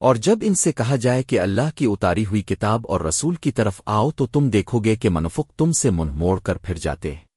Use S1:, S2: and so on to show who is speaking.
S1: اور جب ان سے کہا جائے کہ اللہ کی اتاری ہوئی کتاب اور رسول کی طرف آؤ تو تم دیکھو گے کہ منفق تم سے منہ موڑ کر پھر جاتے ہیں۔